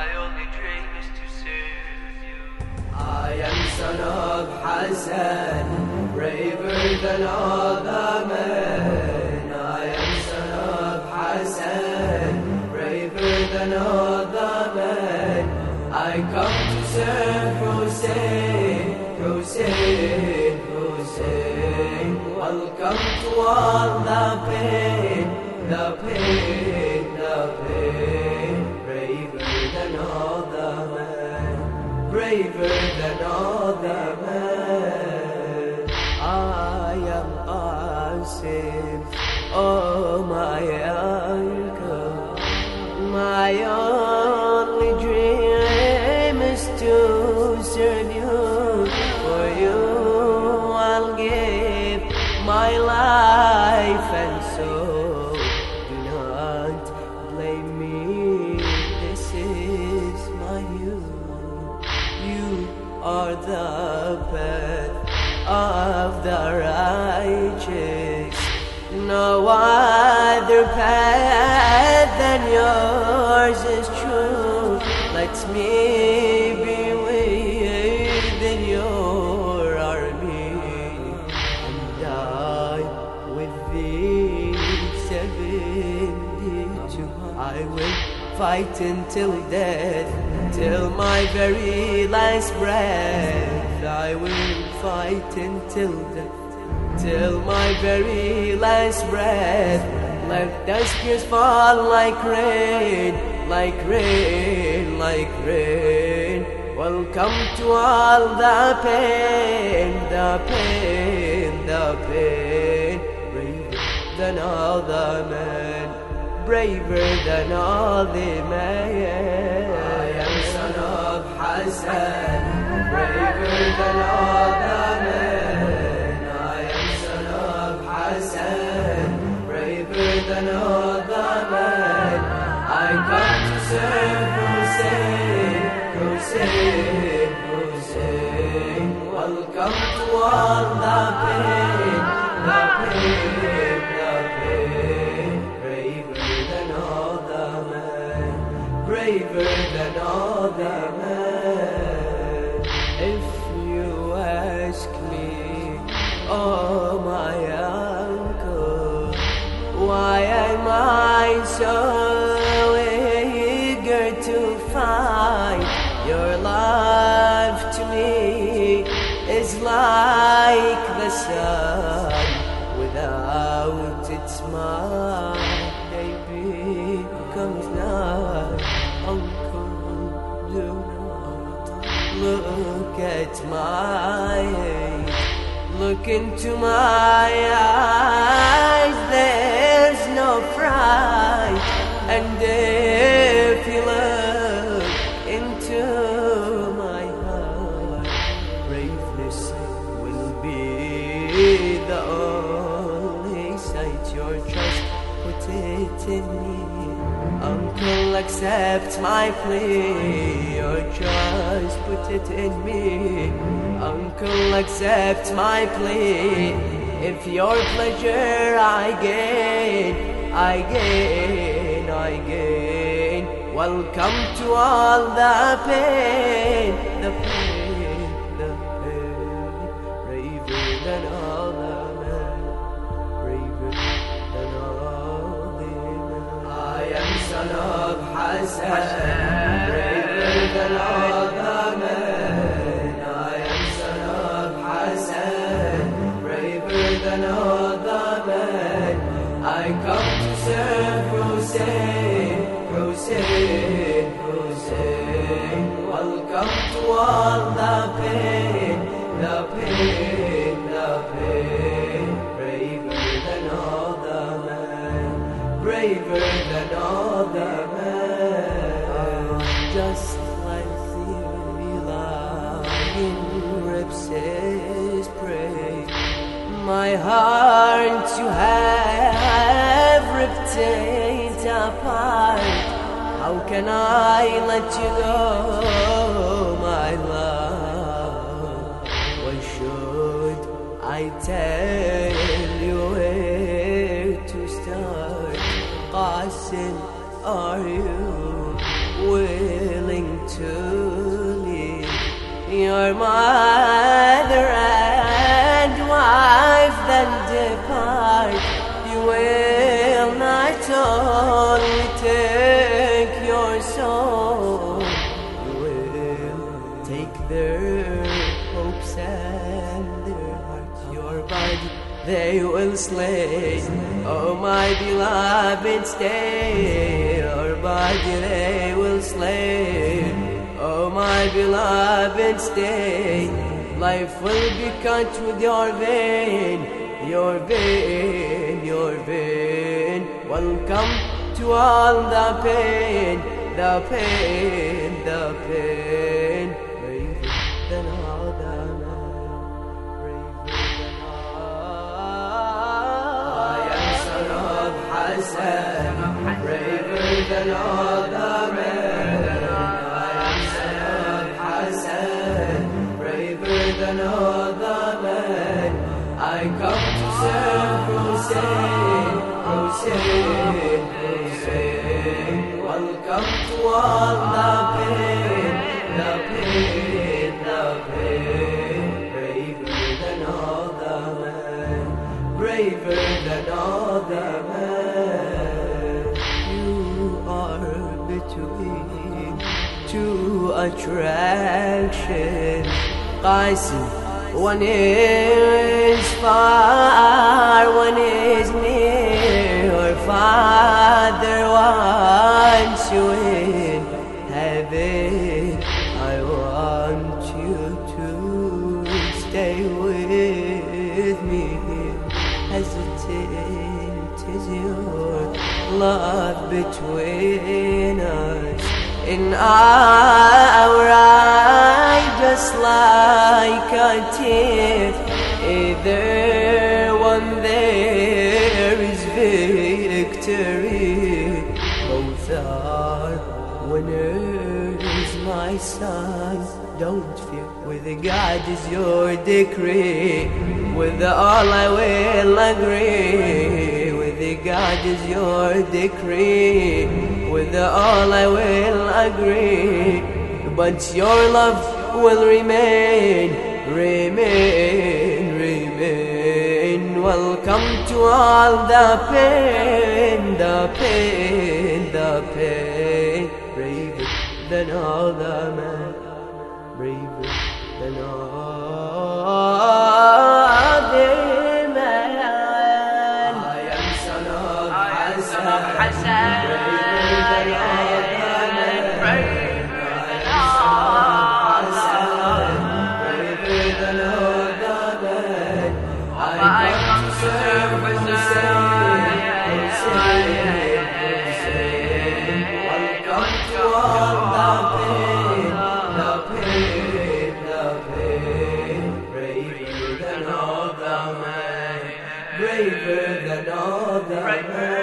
My only dream is to serve you. I am son of Hassan, braver than all the men. I am son of Hassan, braver than all the men. I come to serve Hussein, Hussein, Hussein. Welcome to all the pain, the pain, braver than all the men. I am Qasim, oh my uncle. My only dream is to serve you. For you, I'll give my life No other path than yours is true. Let me be within your army and die with thee. Seventy-two. I will fight until death, till my very last breath. I will fight until death till my very last breath. Let the spears fall like rain, like rain, like rain. Welcome to all the pain, the pain, the pain. Braver than all the men, braver than all the men. I am son of Hassan, Welcome to all the pain, the pain, the pain. Braver than all the men, braver than all the men. Night uncle do not look at my age look into my eyes uncle accept my plea. Your trust put it in me. Uncle accept my plea. If your pleasure I gain I gain I gain. Welcome to all the pain the pain of Hassan braver than all the men I am son of Hassan braver than all the men I come to serve Hussein Hussein Hussein welcome to all the pain my heart you have ripped it apart. How can I let you go, my love? Why should I tell you where to start? Qasim, are you willing to leave your mind? Only take your soul, you will take their hopes and their hearts, your body they will slay. Oh, my beloved, stay. Your body they will slay. Oh, my beloved, stay. Life will be cut with your vein, your vein, your vein. Welcome to all the pain, the pain, the pain. Braver than all the men, braver than all. I am braver than all the men. I am braver than all the men. I All the pain, the pain. Braver than all the men, braver than all the men. You are between two attractions. One is far, father wants you in heaven. I want you to stay with me. Hesitant is your love between us. In our eye, just like a tear, either victory. Both are winners, my son. Don't fear, with God is your decree. With all I will agree. With God is your decree. With all I will agree. But your love will remain, remain, remain. Welcome to all the pain, the pain, the pain. Braver than all the men, braver than all Braver than all men.